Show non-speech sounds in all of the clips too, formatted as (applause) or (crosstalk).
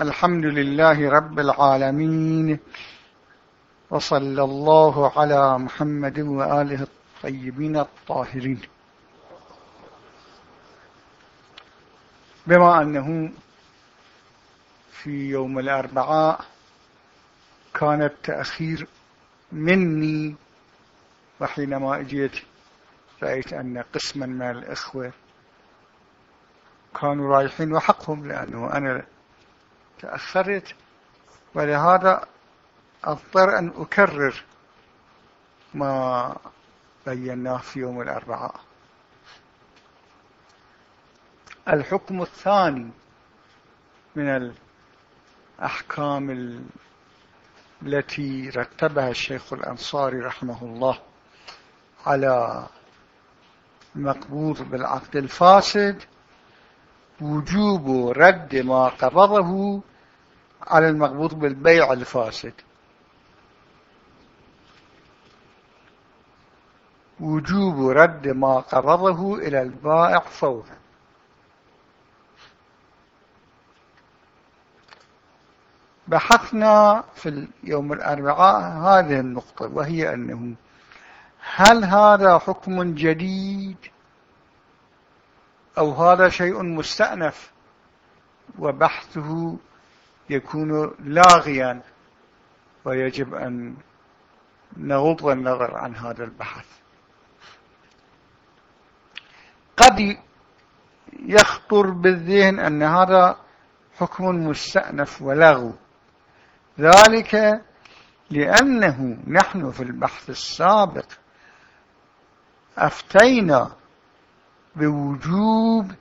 الحمد لله رب العالمين وصلى الله على محمد وآله الطيبين الطاهرين. بما أنه في يوم الأربعاء كان التأخير مني وحينما أجيت رأيت أن قسما من الإخوة كانوا رايحين وحقهم لأنه أنا تأخرت ولهذا أضطر أن أكرر ما بيناه في يوم الأربعاء. الحكم الثاني من الأحكام التي رتبها الشيخ الأنصاري رحمه الله على المقبوض بالعقد الفاسد وجوب رد ما قبضه على المقبوض بالبيع الفاسد. وجوب رد ما قبضه إلى البائع فورا. بحثنا في اليوم الأربعاء هذه النقطة وهي أنه هل هذا حكم جديد؟ أو هذا شيء مستأنف وبحثه يكون لاغيا ويجب أن نغض النظر عن هذا البحث. قد يخطر بالذهن أن هذا حكم مستأنف ولغو. ذلك لأنه نحن في البحث السابق أفتينا بوجوب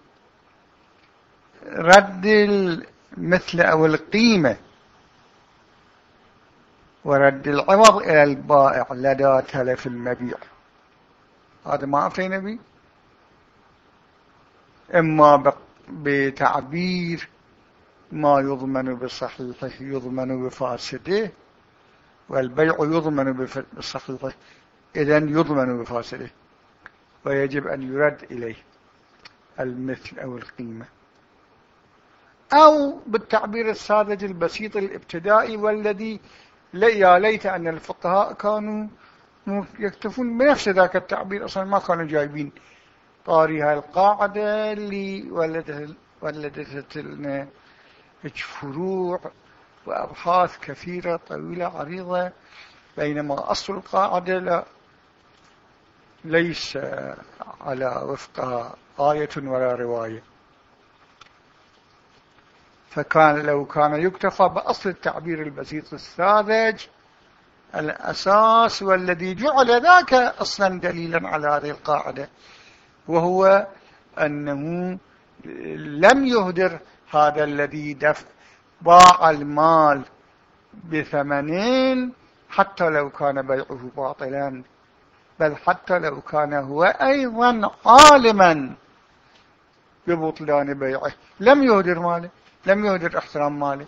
رد المثل أو القيمة ورد العوض إلى البائع لدى تلف المبيع. هذا ما أفتينا به إما بتعبير ما يضمن بصحيحه يضمن بفاسده والبيع يضمن بصحيحه إذن يضمن بفاسده. ويجب أن يرد إليه المثل أو القيمة. أو بالتعبير الساذج البسيط الابتدائي والذي يا ليت أن الفقهاء كانوا يكتفون بنفس ذاك التعبير أصلا ما كانوا جايبين. طاري القاعدة اللي ولدت لنا فروع وأبحاث كثيرة طويلة عريضة. بينما أصل القاعدة لا. ليس على وفقها آية ولا رواية. فكان لو كان يكتفى بأصل التعبير البسيط الساذج الأساس والذي جعل ذاك أصلا دليلا على هذه القاعدة وهو أنه لم يهدر هذا الذي دفع باع المال بثمنين حتى لو كان بيعه باطلا. بل حتى لو كان هو أيضا عالما ببطلان بيعه. لم يهدر ماله لم يهدر احترام ماله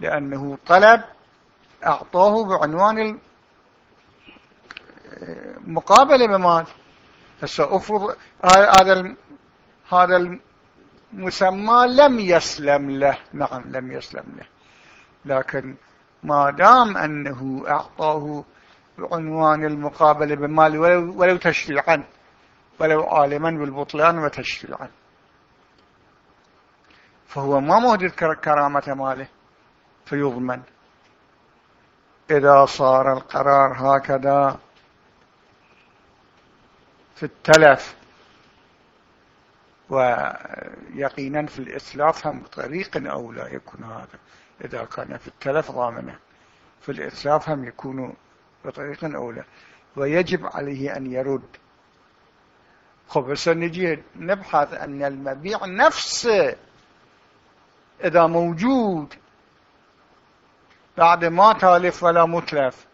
لأنه طلب أعطاه بعنوان المقابلة بمال. هسه أفرض هذا هذا المسمى لم يسلم له. نعم لم يسلم له. لكن ما دام أنه أعطاه بعنوان المقابلة بالمال ولو, ولو تشريعا ولو عالما بالبطلان وتشريعا. فهو ما مهدد كرامة ماله فيضمن. إذا صار القرار هكذا في التلف ويقينا في الإسلاف هم بطريق أو لا يكون هذا. إذا كان في التلف ضامنة. في الإسلاف هم يكون بطريق أولى. ويجب عليه أن يرد. خب نجي نبحث أن المبيع نفسه إذا موجود بعد ما تالف ولا متلف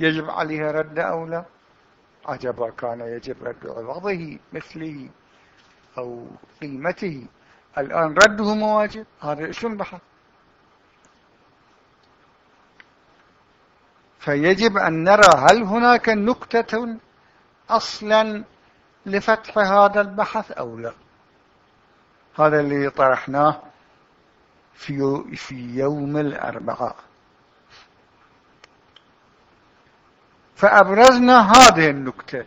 يجب عليه رد أو لا؟ عجبا كان يجب رد عوضه مثله أو قيمته. الآن رده مواجب هذا شنو بحث فيجب أن نرى هل هناك نكتة أصلا لفتح هذا البحث أو لا. هذا اللي طرحناه في, في يوم الأربعاء. فأبرزنا هذه النكتة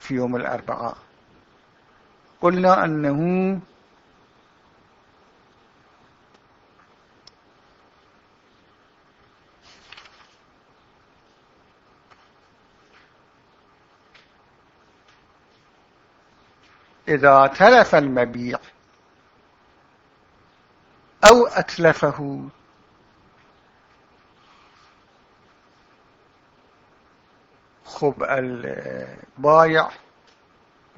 في يوم الأربعاء. قلنا أنه إذا تلف المبيع أو أتلفه خب البايع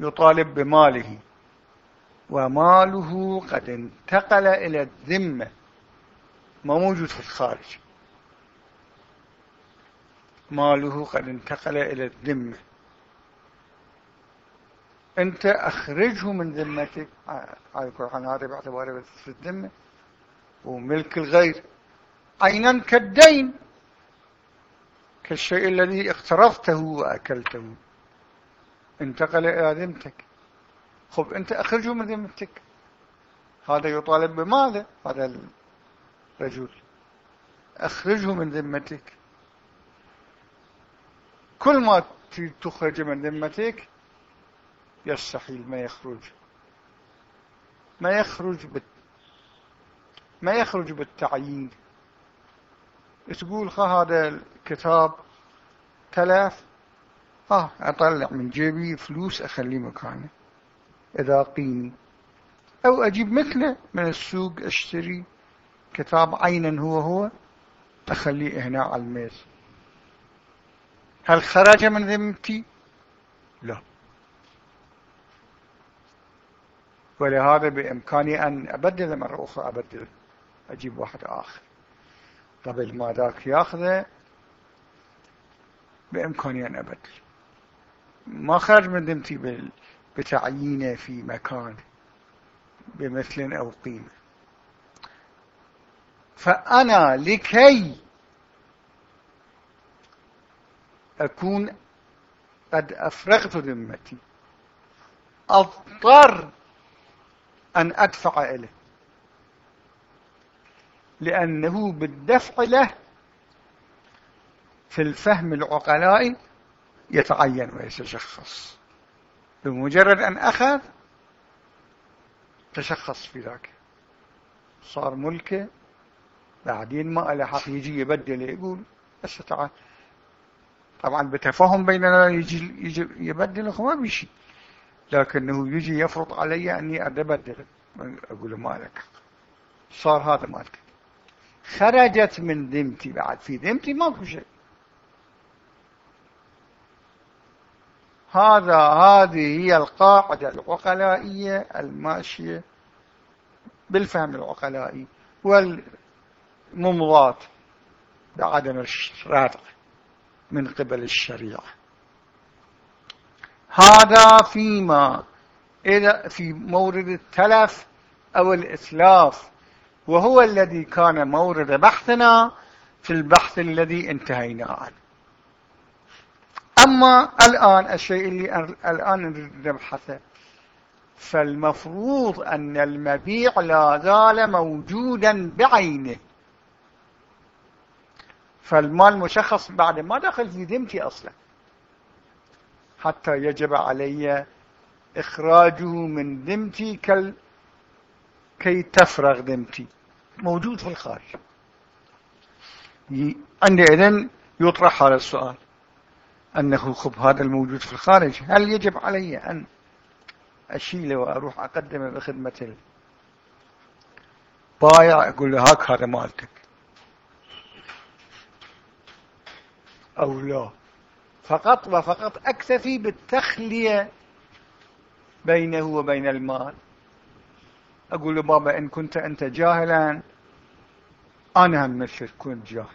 يطالب بماله وماله قد انتقل إلى الذمة ما موجود في الخارج. ماله قد انتقل إلى الذمة. أنت أخرجه من ذمتك. على كل حال هذا باعتباره في الذمة. وملك الغير. عينا كالدين. كالشيء الذي اقترفته وأكلته. انتقل إلى ذمتك. خب أنت أخرجه من ذمتك. هذا يطالب بماذا؟ هذا الرجل. أخرجه من ذمتك. كل ما تخرج من ذمتك يستحيل ما يخرج. ما يخرج بال ما يخرج بالتعيين. تقول هذا الكتاب تلاف آه أطلع من جيبي فلوس اخليه مكانه. إذا قيمي. أو أجيب مثله من السوق أشتري كتاب عينا هو هو أخليه هنا على الميز. هل خرج من ذمتي؟ لا. ولهذا بإمكاني أن أبدل مرة أخرى أبدل. أجيب واحد آخر. قبل ما ذاك يأخذه؟ بإمكاني أن أبدل. ما خرج من ذمتي بتعيينه في مكان بمثل أو قيمة. فأنا لكي أكون قد أفرغت ذمتي أضطر أن أدفع إليه. لأنه بالدفع له في الفهم العقلائي يتعين ويتشخص. بمجرد أن أخذ تشخص في ذاك. صار ملكه بعدين ما له حق يجي يبدل يقول بس تعال. طبعا بتفاهم بيننا يجي, يجي يبدل ما بيشي. لكنه يجي يفرض علي أني أبدل أقول ما لك صار هذا مالك. خرجت من ذمتي بعد. في ذمتي ماكو شيء. هذا هذه هي القاعدة العقلائية الماشية بالفهم العقلائي والممضات بعدم الشرع من قبل الشريعة. هذا فيما إذا في مورد التلف أو الإتلاف وهو الذي كان مورد بحثنا في البحث الذي انتهينا عنه. أما الآن الشيء اللي الآن نبحثه فالمفروض أن المبيع لا زال موجودا بعينه. فالمال مشخص بعد ما دخل في ذمتي أصلا. حتى يجب علي إخراجه من ذمتي كي, كي تفرغ ذمتي. موجود في الخارج. عندئذ يطرح هذا السؤال. أنه خب هذا الموجود في الخارج. هل يجب علي أن أشيله وأروح أقدمه بخدمة البايع أقول له هاك هذا مالتك. أو لا. فقط وفقط أكتفي بالتخلية بينه وبين المال. أقول له بابا إن كنت أنت جاهلا أنا هم مثلك كنت جاهل.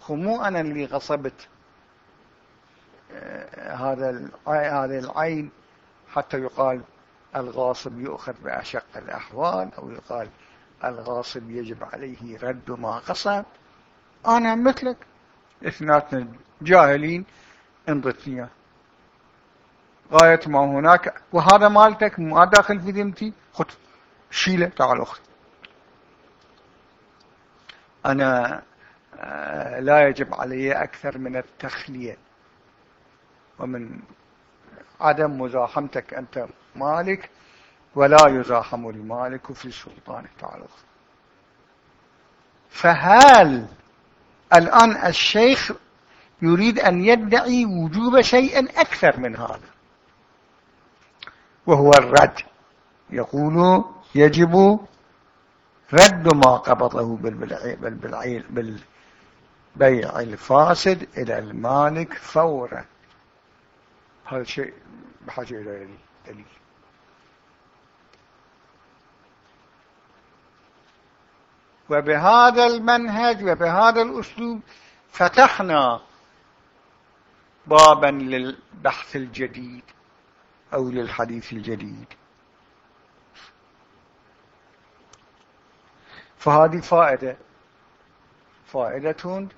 خو مو أنا اللي غصبت آه، هذا هذه العين حتى يقال الغاصب يؤخذ بأشق الأحوال أو يقال الغاصب يجب عليه رد ما غصب. أنا مثلك. اثناتنا جاهلين. انضتني غاية ما هناك. وهذا مالتك ما داخل في ذمتي خذ شيله تعال أخذ أنا آه، لا يجب علي أكثر من التخلية. ومن عدم مزاحمتك أنت مالك ولا يزاحم المالك في سلطانه تعالى فهل الآن الشيخ يريد أن يدعي وجوب شيء أكثر من هذا. وهو الرد. يقول يجب رد ما قبضه بالبيع الفاسد إلى المالك فورا. هذا شيء بحاجة إلى دليل. وبهذا المنهج وبهذا الأسلوب فتحنا بابا للبحث الجديد أو للحديث الجديد. فهذه فائدة. فائدة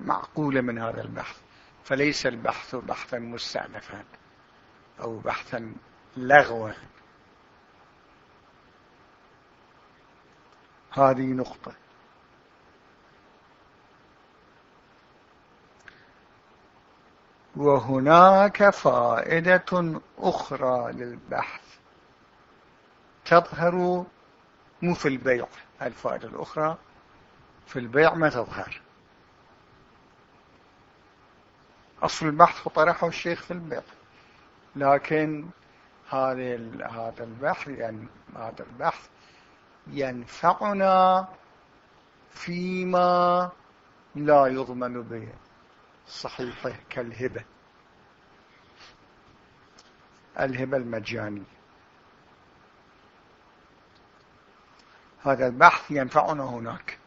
معقولة من هذا البحث. فليس البحث بحثا مستأنفا أو بحثا لغوا. هذه نقطة. وهناك فائدة أخرى للبحث. تظهر مو في البيع الفائدة الأخرى في البيع ما تظهر. أصل البحث طرحه الشيخ في البيع. لكن هذا البحث يعني هذا البحث ينفعنا فيما لا يضمن به. صحيحة كالهبة. الهبة المجانية. هذا البحث ينفعنا هناك.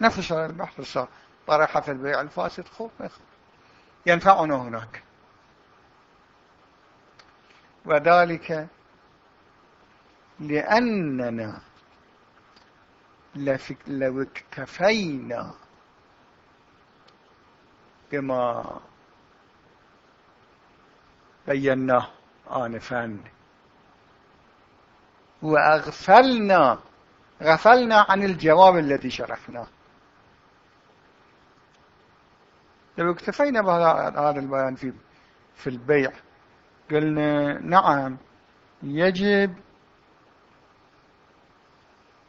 نفس هذا البحث طرح في البيع الفاسد خوف ينفعنا هناك. وذلك لأننا لو اكتفينا بما بيناه آنفا. وأغفلنا غفلنا عن الجواب الذي شرحناه لو اكتفينا بهذا البيان في في البيع قلنا نعم يجب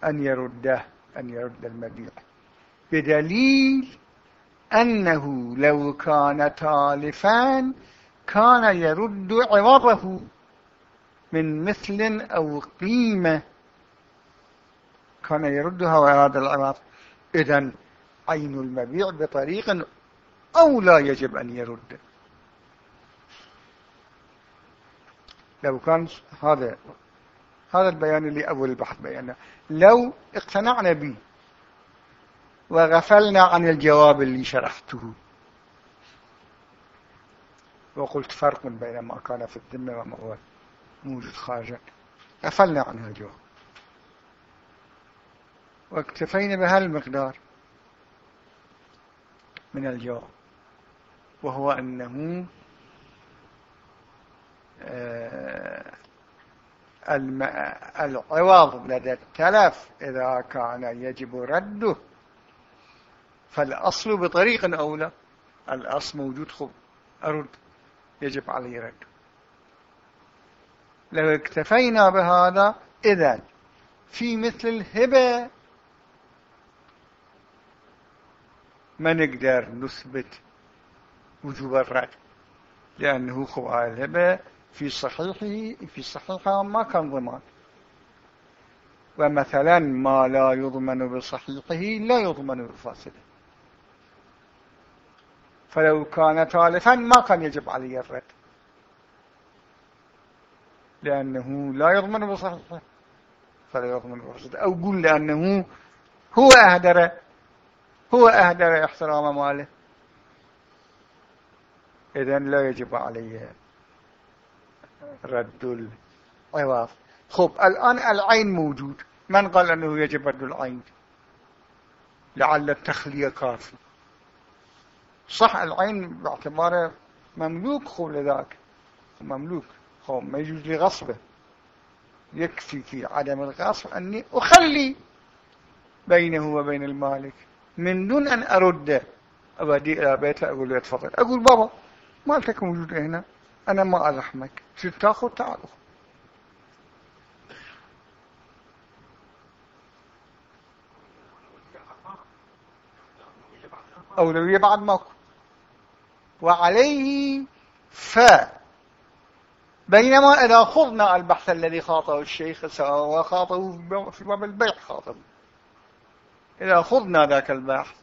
أن يرده. أن يرد المبيع بدليل أنه لو كان تالفا كان يرد عوضه من مثل أو قيمة. كان يردها هذا العوض. إذن عين المبيع بطريق أو لا يجب أن يرد. لو كان هذا هذا البيان اللي أول البحث بيانه. لو اقتنعنا به وغفلنا عن الجواب اللي شرحته. وقلت فرق بين ما كان في الذمة وما هو موجود خارجا. غفلنا عن هذا الجواب واكتفينا بهالمقدار من الجواب. وهو أنه آه العوض لدى التلف إذا كان يجب رده. فالأصل بطريق أولى الأصل موجود خب أرد يجب علي رده لو اكتفينا بهذا إذا في مثل الهبة. ما نقدر نثبت وجوب الرد لأنه خواء الهبة في صحيحه في صحيحها ما كان ضمان. ومثلا ما لا يضمن بصحيحه لا يضمن بفاسده. فلو كان تالفا ما كان يجب عليه الرد. لأنه لا يضمن بصحيحه فلا يضمن بفاسده. أو قل لأنه هو أهدر هو أهدر إحترام ماله. إذن لا يجب عليه رد العوض خب الآن العين موجود. من قال أنه يجب رد العين؟ لعل التخلية كافي صح العين باعتباره مملوك خب لذاك. مملوك. خب ما يجوز لي غصبه. يكفي في عدم الغصب أني أخلي بينه وبين المالك. من دون أن أرد أبدي إلى بيته أقول له تفضل أقول بابا مالتك موجود هنا. أنا ما أزحمك شو تاخذ تعالوا أولوية بعد ماكو وعليه ف. بينما إذا خضنا البحث الذي خاطه الشيخ سواء وخاطه في باب البيع خاطه إذا خضنا ذاك البحث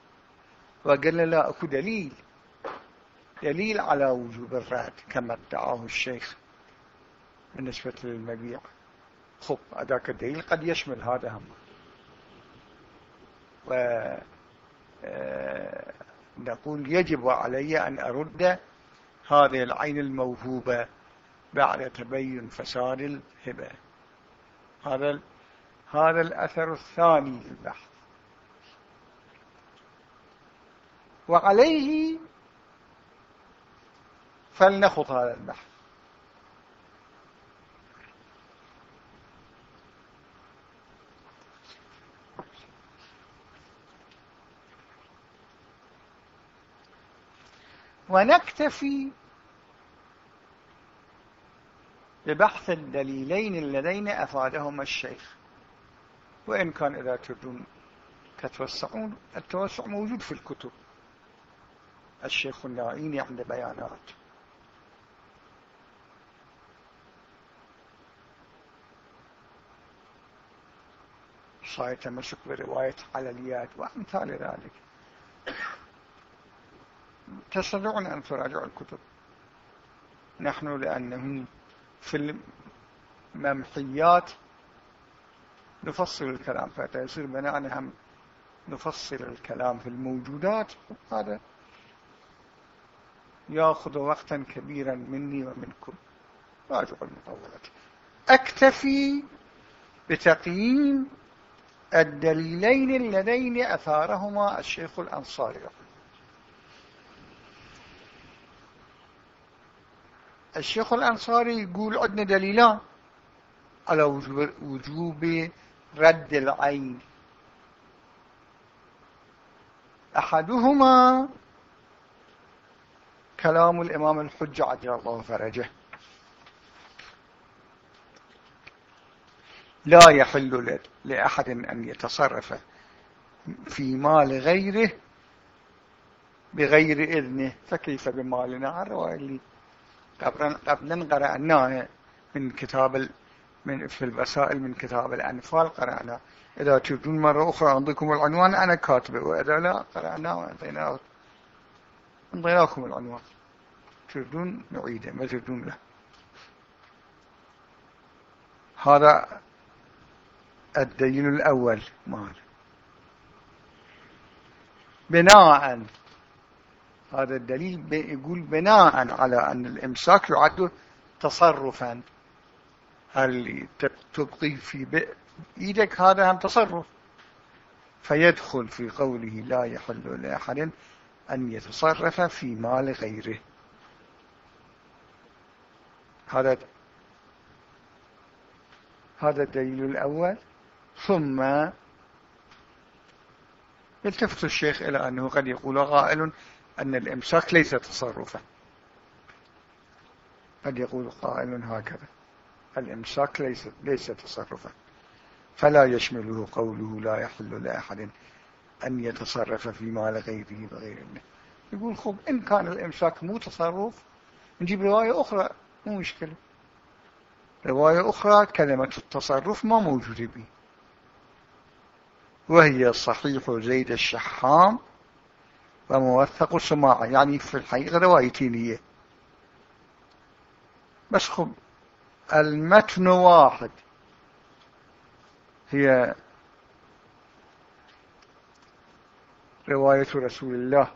وقلنا لا أكو دليل. دليل على وجوب الرد كما ادعاه الشيخ. بالنسبة للمبيع. خب ذاك الدليل قد يشمل هذا هم. و آه، يجب علي أن أرد هذه العين الموهوبة بعد تبين فساد الهبة. هذا هذا الأثر الثاني في البحث. وعليه فلنخط هذا البحث. ونكتفي ببحث الدليلين اللذين أفادهما الشيخ. وإن كان إذا تردون تتوسعون التوسع موجود في الكتب. الشيخ النائيني عند بيانات. صاير تمسك برواية على وأمثال ذلك. تستطيعون أن تراجعوا الكتب. نحن لأنه في الممحيات نفصل الكلام فيصير بناء هم نفصل الكلام في الموجودات. هذا يأخذ وقتا كبيرا مني ومنكم. راجعوا المطولات أكتفي بتقييم الدليلين اللذين أثارهما الشيخ الأنصاري. الشيخ الأنصاري يقول عندنا دليلان على وجوب رد العين. أحدهما كلام الإمام الحجة عجل الله فرجه. لا يحل لأحد أن يتصرف في مال غيره بغير إذنه فكيف بمالنا الرواية اللي قبلا قرأناه من كتاب من في الوسائل من كتاب الأنفال قرأنا إذا تريدون مرة أخرى عندكم العنوان أنا كاتبه. وإذا لا قرأناه وأعطيناه أعطيناكم العنوان. تريدون نعيده ما تريدون له. هذا الدليل الأول مال. بناء هذا الدليل يقول بناء على أن الإمساك يعد تصرفا. هل تبقي في إيدك هذا هم تصرف؟ فيدخل في قوله لا يحل لأحد أن يتصرف في مال غيره. هذا هذا الدليل الأول. ثم يلتفت الشيخ إلى أنه قد يقول قائل أن الإمساك ليس تصرفا. قد يقول قائل هكذا. الإمساك ليس, ليس تصرفا. فلا يشمله قوله لا يحل لأحد أن يتصرف في مال غيره بغير يقول خب إن كان الإمساك مو تصرف نجيب رواية أخرى مو مشكلة. رواية أخرى كلمة التصرف ما موجودة به. وهي صحيح زيد الشحام وموثق السماع يعني في الحقيقة روايتين هي بس خب المتن واحد. هي رواية رسول الله.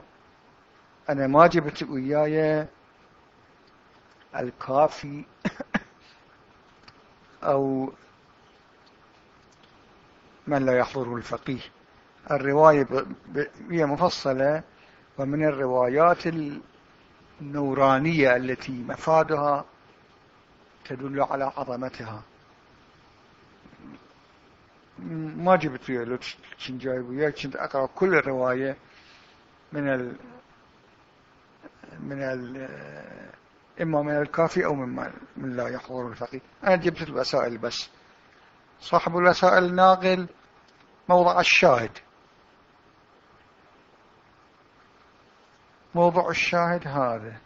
أنا ما جبت وياي الكافي (laughs) أو من لا يحضره الفقيه. الرواية هي مفصلة. ومن الروايات النورانية التي مفادها تدل على عظمتها. ما جبت وياه لو كنت جايب وياه كنت أقرأ كل الرواية من ال من ال إما من الكافي أو من, من لا يحضر الفقيه. أنا جبت الوسائل بس. صاحب الوسائل ناقل موضع الشاهد. موضع الشاهد هذا.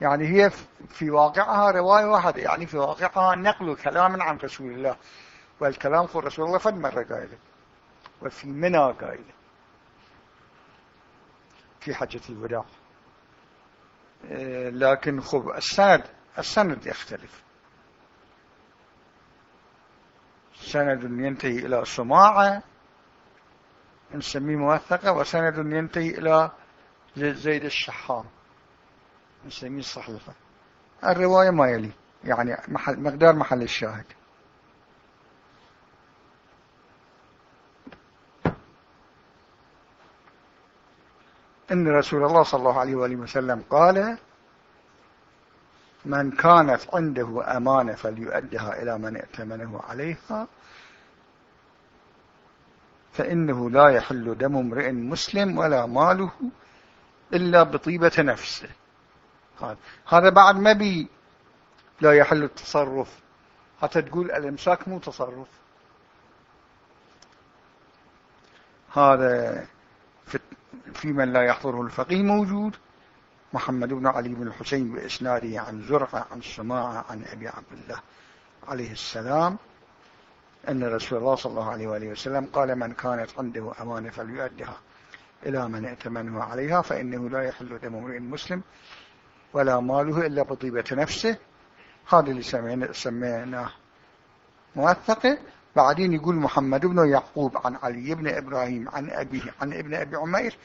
يعني هي في واقعها رواية واحدة يعني في واقعها نقل كلام عن رسول الله والكلام في رسول الله فد مرة قائلة وفي منى قائلة في حجة الوداع. لكن خب السند السند يختلف. سند ينتهي إلى سماعة نسميه موثقة وسند ينتهي إلى زيد الشحام. نسميه صحيحة الرواية ما يلي يعني محل مقدار محل الشاهد. إن رسول الله صلى الله عليه وآله وسلم قال من كانت عنده أمانة فليؤدها إلى من ائتمنه عليها فإنه لا يحل دم امرئ مسلم ولا ماله إلا بطيبة نفسه. هذا بعد ما بي لا يحل التصرف. حتى تقول الإمساك مو تصرف. هذا في من لا يحضره الفقيه موجود. محمد بن علي بن الحسين بإسناده عن زرعة عن سماعة عن أبي عبد الله عليه السلام. أن رسول الله صلى الله عليه وآله وسلم قال من كانت عنده أمانة فليؤدها إلى من ائتمنه عليها فإنه لا يحل دم امرئ مسلم ولا ماله إلا بطيبة نفسه. هذا اللي سميناه موثقة. بعدين يقول محمد بن يعقوب عن علي بن إبراهيم عن أبيه عن ابن أبي عمير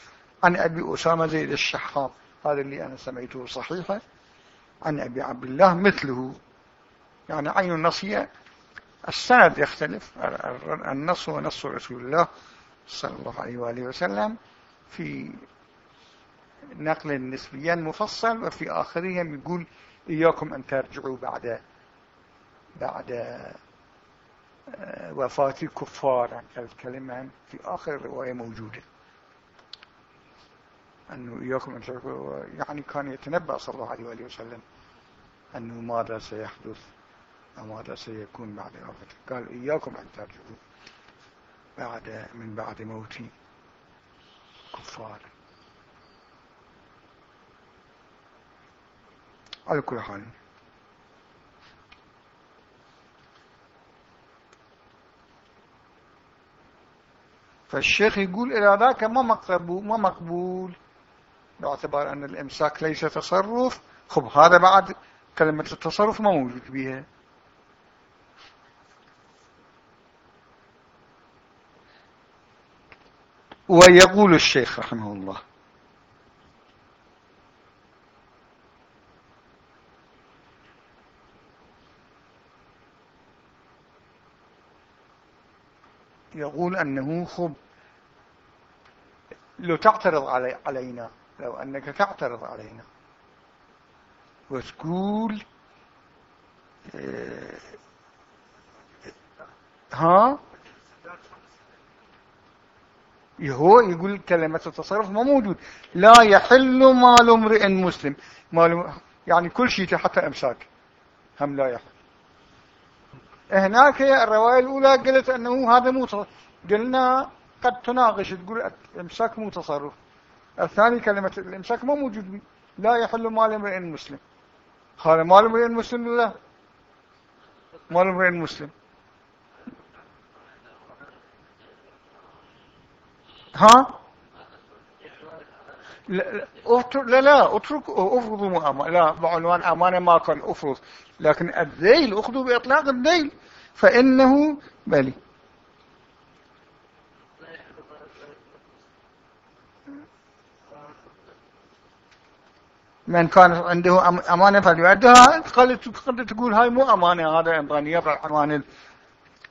عن أبي أسامة زيد الشحاب هذا اللي أنا سميته صحيحة عن أبي عبد الله مثله. يعني عين النصية. السند يختلف النص هو نص رسول الله صلى الله عليه وآله وسلم في نقل نسبيا مفصل وفي آخرهم يقول إياكم أن ترجعوا بعد بعد آه، وفاة الكفار الكلمة في آخر الرواية موجودة. أنه إياكم أن ترجعوا يعني كان يتنبأ صلى الله عليه وآله وسلم أنه ماذا سيحدث. وماذا سيكون بعد وفاته قال إياكم أن ترجعوا بعد من بعد موت كفار. على كل حال فالشيخ يقول إلى ذاك ما مقبول, ما مقبول باعتبار أن الإمساك ليس تصرف. خب هذا بعد كلمة التصرف ما موجود بها. ويقول الشيخ رحمه الله. يقول أنه خب. لو تعترض علي علينا لو أنك تعترض علينا. وتقول آه ها؟ هو يقول كلمة التصرف ما موجود. لا يحل مال امرئ مسلم. مال يعني كل شيء حتى إمساك. هم لا يحل. هناك الرواية الأولى قلت أنه هذا مو قلنا قد تناقش تقول الامساك مو تصرف الثاني كلمة الإمساك ما موجود. لا يحل مال امرئ مسلم. قال مال امرئ مسلم لا مال امرئ مسلم. ها؟ لا لا لا أترك افرضوا لا بعنوان امانة ما كان أفرض. لكن الذيل اخذوا بإطلاق الذيل. فإنه بلي. من كان عنده أمانة فليؤدها قالت تقول هاي مو أمانة هذا إمرانية عنوان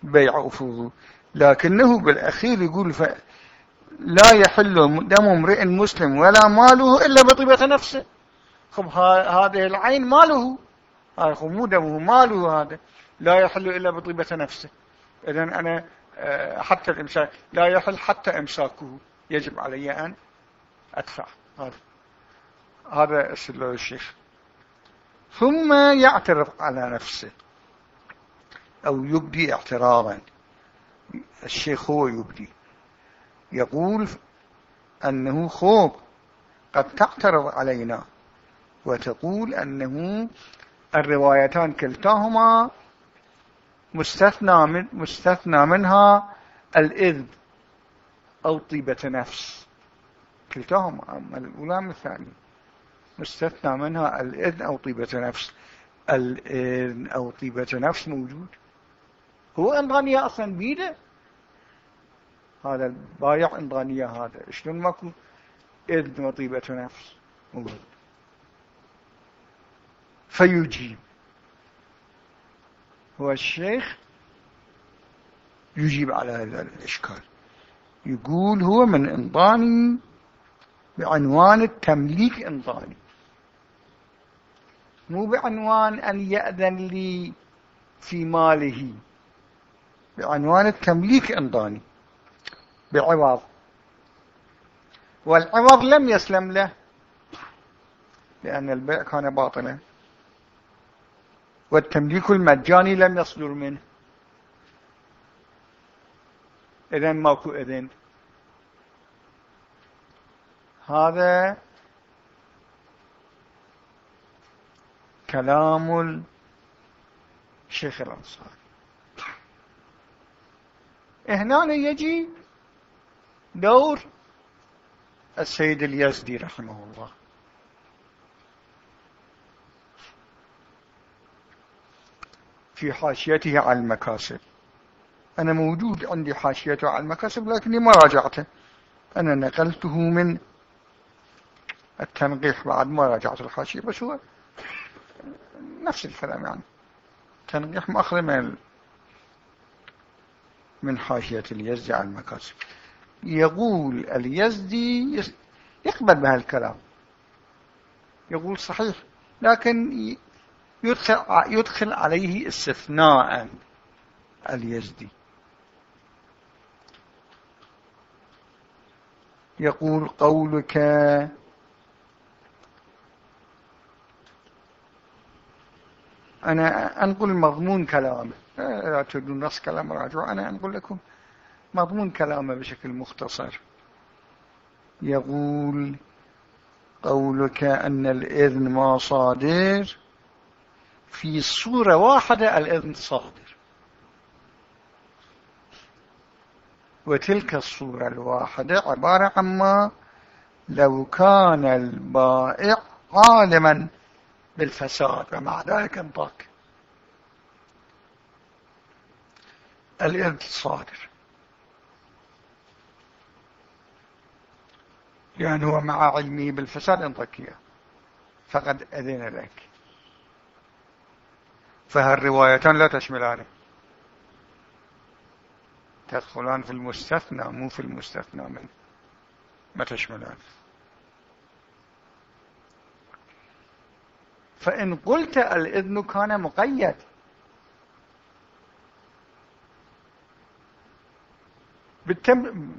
البيع أفوضه لكنه بالأخير يقول لا يحل دم امرئ مسلم ولا ماله إلا بطيبة نفسه خب هذه العين ماله؟ هذا مو دمه ماله هذا؟ لا يحل إلا بطيبة نفسه. إذا أنا آه، حتى الإمساك لا يحل حتى إمساكه. يجب علي أن أدفع. هذا هذا استدلال الشيخ. ثم يعترض على نفسه. أو يبدي اعتراضا. الشيخ هو يبدي. يقول أنه خوب. قد تعترض علينا وتقول أنه الروايتان كلتاهما مستثنى, من مستثنى منها الإذن أو طيبة نفس. كلتاهما. أما الأولى من الثانية؟ مستثنى منها الإذن أو طيبة نفس. الإذن أو طيبة نفس موجود. هو انغانية أصلا بيده؟ هذا البايع انغانية هذا. شلون ماكو إذن وطيبة نفس. موجود فيجيب. هو الشيخ يجيب على هذا الإشكال. يقول هو من انضاني بعنوان التمليك انضاني مو بعنوان أن يأذن لي في ماله. بعنوان التمليك انضاني بعوض. والعوض لم يسلم له لأن البيع كان باطلا. والتمليك المجاني لم يصدر منه. إذن ماكو إذن. هذا كلام الشيخ الأنصاري. هنا يجي دور السيد اليزدي رحمه الله. في حاشيته على المكاسب. أنا موجود عندي حاشيته على المكاسب لكني ما راجعته أنا نقلته من التنقيح بعد ما راجعت الحاشية بس هو نفس الكلام يعني. تنقيح مأخذ من من حاشية اليزدي على المكاسب. يقول اليزدي يقبل بهالكلام يقول صحيح لكن يدخل, يدخل عليه استثناء اليزدي. يقول قولك أنا أنقل مضمون كلامه. لا تريدون نص كلام راجع أنا أنقل لكم مضمون كلامه بشكل مختصر. يقول قولك أن الإذن ما صادر في صورة واحدة الإذن صادر. وتلك الصورة الواحدة عبارة عما لو كان البائع عالما بالفساد ومع ذلك انطاك الإذن صادر. هو مع علمه بالفساد انطك فقد أذن لك. فهالروايتان لا تشملانه تدخلان في المستثنى مو في المستثنى منه. ما تشملان فإن قلت الإذن كان مقيد. بالتم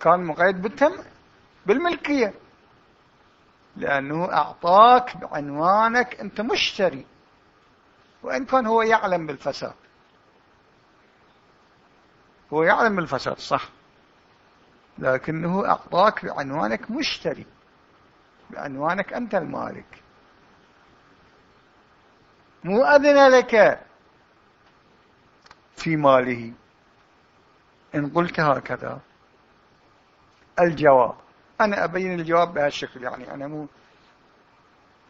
كان مقيد بالتم بالملكية. لأنه أعطاك بعنوانك أنت مشتري وإن كان هو يعلم بالفساد. هو يعلم بالفساد صح. لكنه أعطاك بعنوانك مشتري بعنوانك أنت المالك. مو أذن لك في ماله. إن قلت هكذا. الجواب. أنا أبين الجواب بهالشكل يعني أنا مو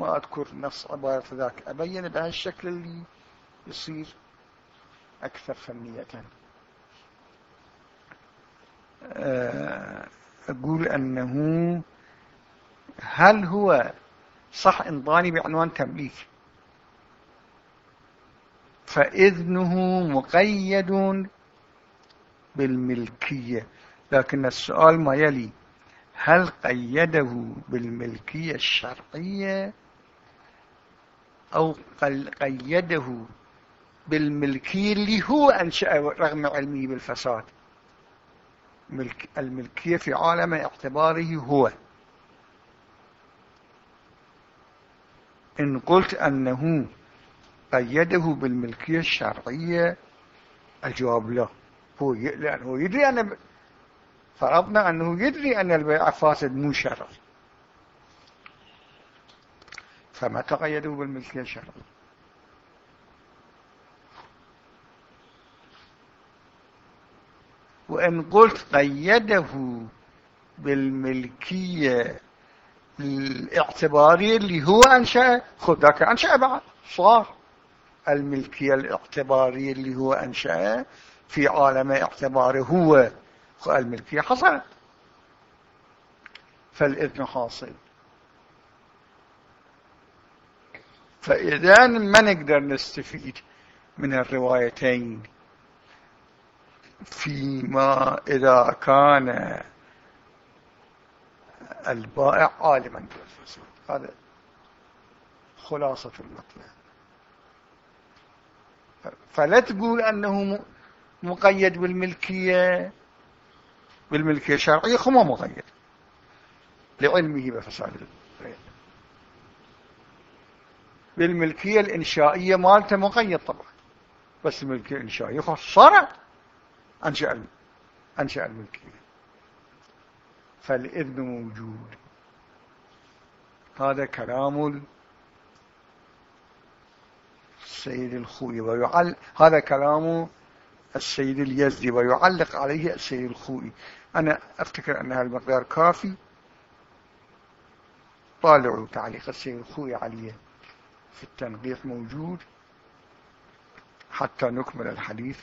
ما أذكر نص عبارة ذاك أبين بهالشكل اللي يصير أكثر فنية. آه، أقول أنه هل هو صح انضاني بعنوان تمليك؟ فإذنه مقيد بالملكية. لكن السؤال ما يلي هل قيده بالملكية الشرعية أو قيده بالملكية اللي هو أنشأ رغم علمه بالفساد؟ ملك الملكية في عالم اعتباره هو. إن قلت أنه قيده بالملكية الشرعية الجواب لا. هو لأنه يدري أن فرضنا أنه يدري أن البيع فاسد مو شرعي فما تقيده بالملكية الشرعية وإن قلت قيده بالملكية الاعتبارية اللي هو أنشأ خذ ذاك أنشأ بعد. صار. الملكية الاعتبارية اللي هو أنشأ في عالم اعتباره هو. الملكية حصلت. فالإذن حاصل. فإذا ما نقدر نستفيد من الروايتين فيما إذا كان البائع عالما بالفساد هذا خلاصة المطلب فلا تقول أنه مقيد بالملكية. بالملكية الشرعية خما مقيد لعلمه بفساد البيع بالملكية الإنشائية مالته مقيد طبعا. بس الملكية الإنشائية صارت أنشأ أنشأ الملكية فالإذن موجود. هذا كلام السيد الخوي. ويعل هذا كلام السيد اليزدي ويعلق عليه السيد الخوي أنا أفتكر أن هذا المقدار كافي. طالعوا تعليق السيد الخوي عليه في التنقيح موجود حتى نكمل الحديث.